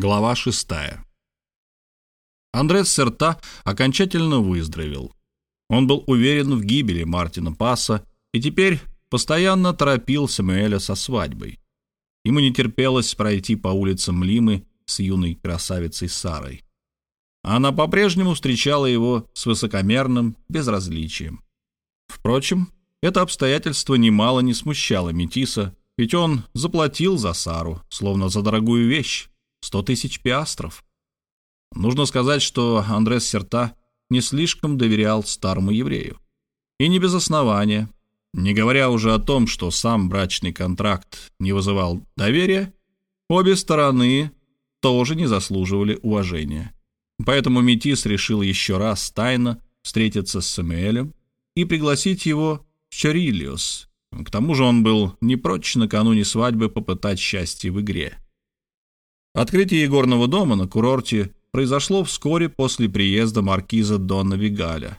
Глава 6. Андрес Серта окончательно выздоровел. Он был уверен в гибели Мартина Пасса и теперь постоянно торопил Самуэля со свадьбой. Ему не терпелось пройти по улицам Лимы с юной красавицей Сарой. Она по-прежнему встречала его с высокомерным безразличием. Впрочем, это обстоятельство немало не смущало Метиса, ведь он заплатил за Сару, словно за дорогую вещь, Сто тысяч пиастров. Нужно сказать, что Андрес Серта не слишком доверял старому еврею. И не без основания. Не говоря уже о том, что сам брачный контракт не вызывал доверия, обе стороны тоже не заслуживали уважения. Поэтому Метис решил еще раз тайно встретиться с Самуэлем и пригласить его в Чарилиус. К тому же он был не прочь накануне свадьбы попытать счастье в игре. Открытие игорного дома на курорте произошло вскоре после приезда маркиза Дона Вигаля.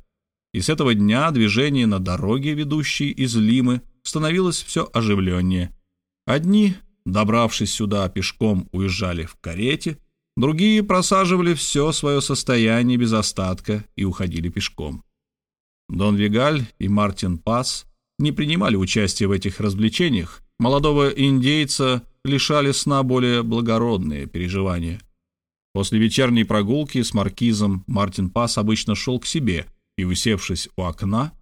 И с этого дня движение на дороге, ведущей из Лимы, становилось все оживленнее. Одни, добравшись сюда пешком, уезжали в карете, другие просаживали все свое состояние без остатка и уходили пешком. Дон Вигаль и Мартин Пас не принимали участия в этих развлечениях. Молодого индейца лишали сна более благородные переживания. После вечерней прогулки с маркизом Мартин Пас обычно шел к себе и, усевшись у окна,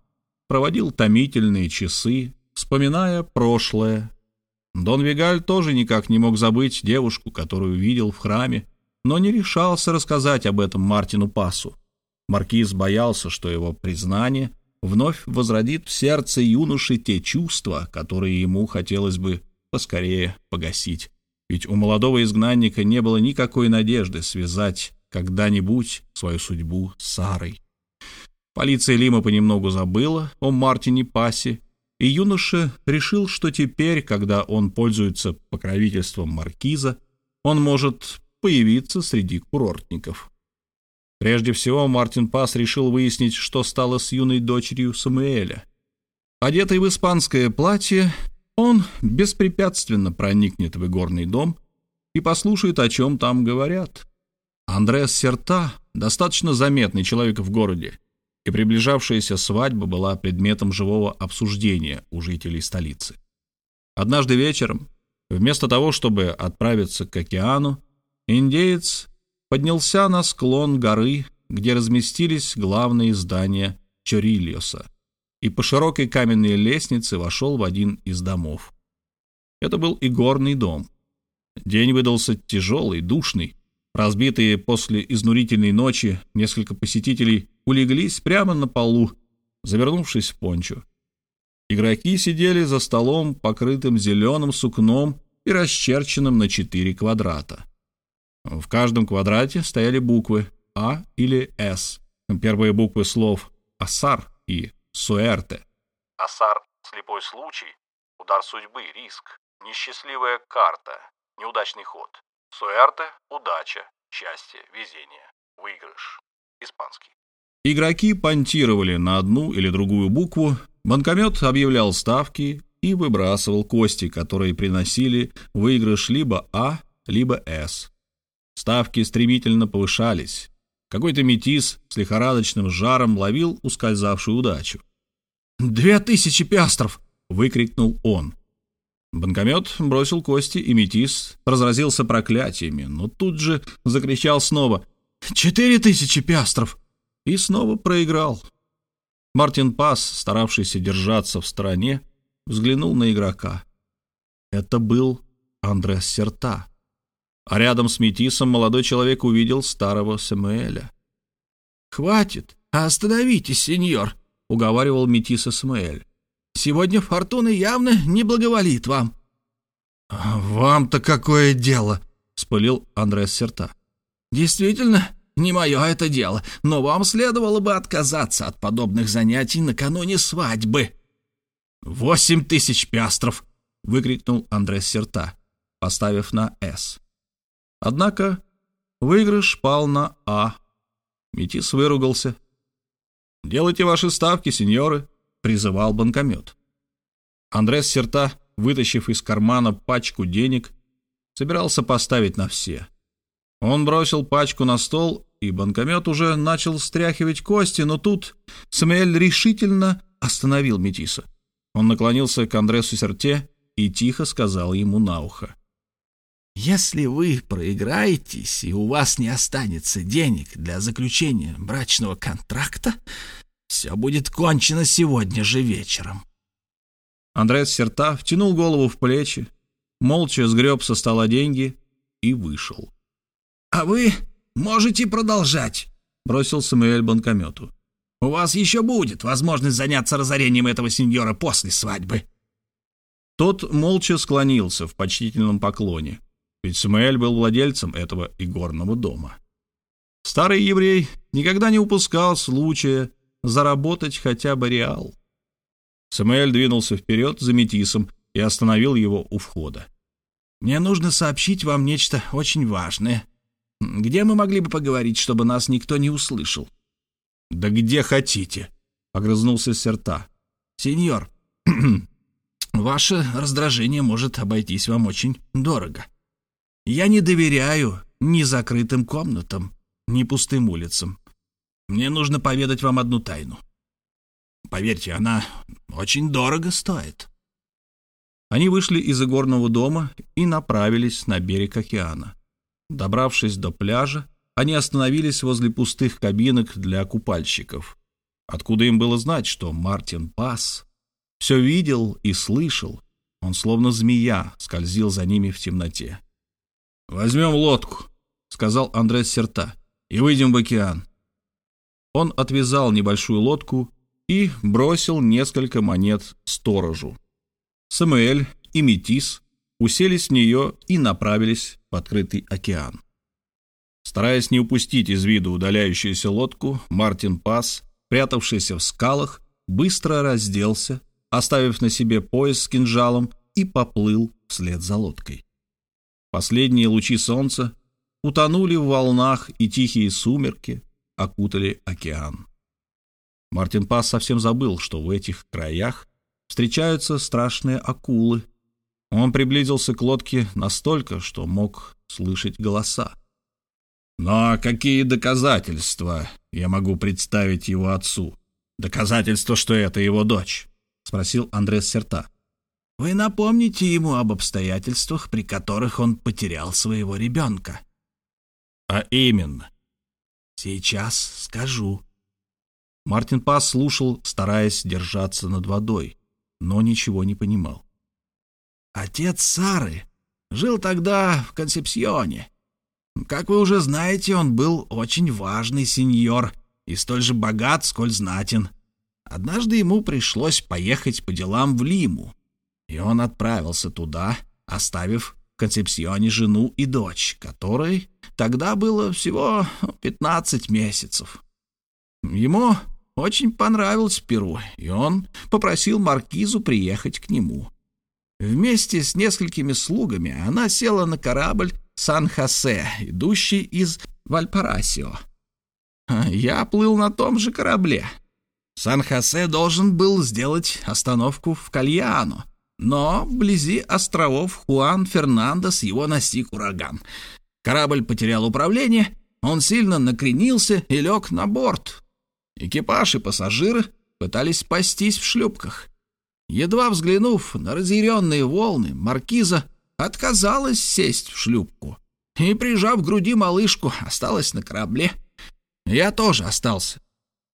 проводил томительные часы, вспоминая прошлое. Дон Вигаль тоже никак не мог забыть девушку, которую видел в храме, но не решался рассказать об этом Мартину Пасу. Маркиз боялся, что его признание вновь возродит в сердце юноши те чувства, которые ему хотелось бы поскорее погасить. Ведь у молодого изгнанника не было никакой надежды связать когда-нибудь свою судьбу с Сарой. Полиция Лима понемногу забыла о Мартине Пасе, и юноша решил, что теперь, когда он пользуется покровительством маркиза, он может появиться среди курортников. Прежде всего, Мартин Пас решил выяснить, что стало с юной дочерью Самуэля. Одетый в испанское платье, он беспрепятственно проникнет в игорный дом и послушает, о чем там говорят. Андреас Серта — достаточно заметный человек в городе, и приближавшаяся свадьба была предметом живого обсуждения у жителей столицы. Однажды вечером, вместо того, чтобы отправиться к океану, индеец поднялся на склон горы, где разместились главные здания Чорильоса и по широкой каменной лестнице вошел в один из домов. Это был игорный дом. День выдался тяжелый, душный. Разбитые после изнурительной ночи несколько посетителей улеглись прямо на полу, завернувшись в пончо. Игроки сидели за столом, покрытым зеленым сукном и расчерченным на четыре квадрата. В каждом квадрате стояли буквы А или С. Первые буквы слов «Асар» и Суэрте. Асар — слепой случай, удар судьбы, риск, несчастливая карта, неудачный ход. Суэрте — удача, счастье, везение, выигрыш. Испанский. Игроки понтировали на одну или другую букву, банкомет объявлял ставки и выбрасывал кости, которые приносили выигрыш либо А, либо С. Ставки стремительно повышались. Какой-то метис с лихорадочным жаром ловил ускользавшую удачу. «Две тысячи пиастров!» — выкрикнул он. Банкомет бросил кости, и метис разразился проклятиями, но тут же закричал снова «Четыре тысячи пиастров!» и снова проиграл. Мартин Пас, старавшийся держаться в стороне, взглянул на игрока. Это был Андрес Серта. А рядом с Метисом молодой человек увидел старого Самуэля. «Хватит! Остановитесь, сеньор!» — уговаривал метис Исмаэль. «Сегодня фортуна явно не благоволит вам». «А «Вам-то какое дело?» — спылил Андрес Серта. «Действительно, не мое это дело, но вам следовало бы отказаться от подобных занятий накануне свадьбы». «Восемь тысяч пястров!» — выкрикнул Андрес Серта, поставив на «С». Однако выигрыш пал на «А». Метис выругался «Делайте ваши ставки, сеньоры», — призывал банкомет. Андрес Серта, вытащив из кармана пачку денег, собирался поставить на все. Он бросил пачку на стол, и банкомет уже начал стряхивать кости, но тут Самуэль решительно остановил Метиса. Он наклонился к Андресу Серте и тихо сказал ему на ухо. «Если вы проиграетесь, и у вас не останется денег для заключения брачного контракта, все будет кончено сегодня же вечером». Андрес Серта втянул голову в плечи, молча сгреб со стола деньги и вышел. «А вы можете продолжать», — бросил Самуэль банкомету. «У вас еще будет возможность заняться разорением этого сеньора после свадьбы». Тот молча склонился в почтительном поклоне, ведь Самуэль был владельцем этого игорного дома. Старый еврей никогда не упускал случая заработать хотя бы реал. Самуэль двинулся вперед за Метисом и остановил его у входа. «Мне нужно сообщить вам нечто очень важное. Где мы могли бы поговорить, чтобы нас никто не услышал?» «Да где хотите», — огрызнулся Серта. «Сеньор, ваше раздражение может обойтись вам очень дорого. Я не доверяю ни закрытым комнатам, ни пустым улицам. Мне нужно поведать вам одну тайну. Поверьте, она очень дорого стоит». Они вышли из игорного дома и направились на берег океана. Добравшись до пляжа, они остановились возле пустых кабинок для купальщиков. Откуда им было знать, что Мартин Пас все видел и слышал? Он словно змея скользил за ними в темноте. «Возьмем лодку», — сказал Андрес Серта, — «и выйдем в океан». Он отвязал небольшую лодку и бросил несколько монет сторожу. Самуэль и Метис уселись в нее и направились в открытый океан. Стараясь не упустить из виду удаляющуюся лодку, Мартин Пас, прятавшийся в скалах, быстро разделся, оставив на себе пояс с кинжалом, и поплыл вслед за лодкой. Последние лучи солнца утонули в волнах, и тихие сумерки окутали океан. Мартин Пас совсем забыл, что в этих краях встречаются страшные акулы. Он приблизился к лодке настолько, что мог слышать голоса. «Но какие доказательства я могу представить его отцу? Доказательства, что это его дочь?» — спросил Андрес Серта. «Вы напомните ему об обстоятельствах, при которых он потерял своего ребенка». «А именно?» «Сейчас скажу», Мартин Пас слушал, стараясь держаться над водой, но ничего не понимал. «Отец Сары жил тогда в Консепсионе. Как вы уже знаете, он был очень важный сеньор и столь же богат, сколь знатен. Однажды ему пришлось поехать по делам в Лиму, и он отправился туда, оставив в Консепсионе жену и дочь, которой тогда было всего 15 месяцев. Ему очень понравилось Перу, и он попросил маркизу приехать к нему. Вместе с несколькими слугами она села на корабль «Сан-Хосе», идущий из Вальпарасио. Я плыл на том же корабле. Сан-Хосе должен был сделать остановку в Кальяно, но вблизи островов Хуан-Фернандес его настиг ураган. Корабль потерял управление, он сильно накренился и лег на борт, Экипаж и пассажиры пытались спастись в шлюпках. Едва взглянув на разъяренные волны, маркиза отказалась сесть в шлюпку и, прижав к груди малышку, осталась на корабле. Я тоже остался.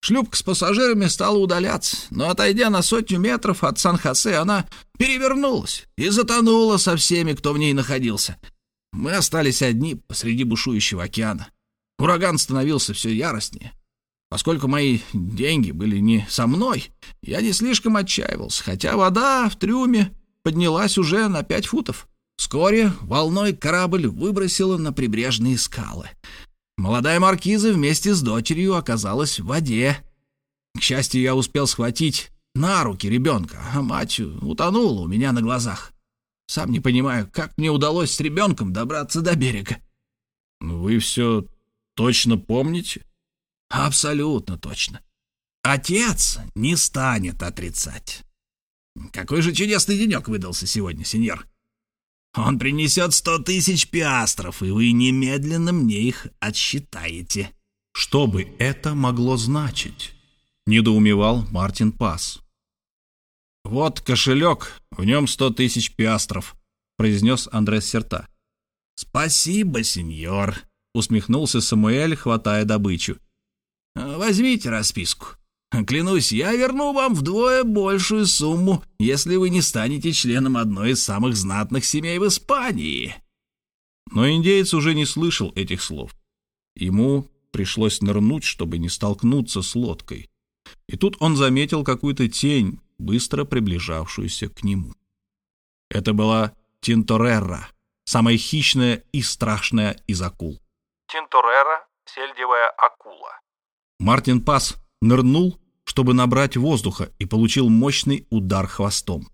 Шлюпка с пассажирами стала удаляться, но, отойдя на сотню метров от Сан-Хосе, она перевернулась и затонула со всеми, кто в ней находился. Мы остались одни посреди бушующего океана. Ураган становился все яростнее. Поскольку мои деньги были не со мной, я не слишком отчаивался, хотя вода в трюме поднялась уже на пять футов. Вскоре волной корабль выбросило на прибрежные скалы. Молодая маркиза вместе с дочерью оказалась в воде. К счастью, я успел схватить на руки ребенка, а мать утонула у меня на глазах. Сам не понимаю, как мне удалось с ребенком добраться до берега. «Вы все точно помните?» Абсолютно точно. Отец не станет отрицать. Какой же чудесный денек выдался сегодня, сеньор. Он принесет сто тысяч пиастров, и вы немедленно мне их отсчитаете». «Что бы это могло значить?» — недоумевал Мартин Пас. «Вот кошелек, в нем сто тысяч пиастров», — произнес Андрес Серта. «Спасибо, сеньор», — усмехнулся Самуэль, хватая добычу. «Возьмите расписку. Клянусь, я верну вам вдвое большую сумму, если вы не станете членом одной из самых знатных семей в Испании». Но индеец уже не слышал этих слов. Ему пришлось нырнуть, чтобы не столкнуться с лодкой. И тут он заметил какую-то тень, быстро приближавшуюся к нему. Это была Тинторерра, самая хищная и страшная из акул. Тинторерра — сельдевая акула. Мартин Пас нырнул, чтобы набрать воздуха, и получил мощный удар хвостом.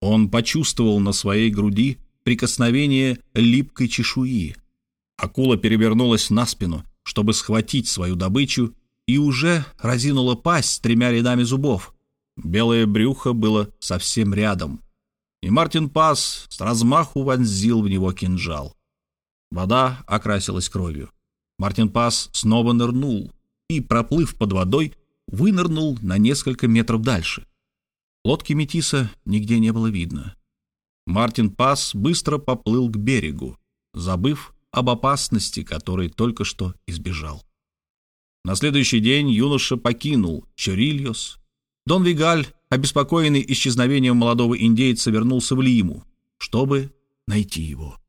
Он почувствовал на своей груди прикосновение липкой чешуи. Акула перевернулась на спину, чтобы схватить свою добычу, и уже разинула пасть с тремя рядами зубов. Белое брюхо было совсем рядом, и Мартин Пас с размаху вонзил в него кинжал. Вода окрасилась кровью. Мартин Пас снова нырнул и, проплыв под водой, вынырнул на несколько метров дальше. Лодки Метиса нигде не было видно. Мартин Пас быстро поплыл к берегу, забыв об опасности, которой только что избежал. На следующий день юноша покинул Чорильос. Дон Вигаль, обеспокоенный исчезновением молодого индейца, вернулся в Лиму, чтобы найти его.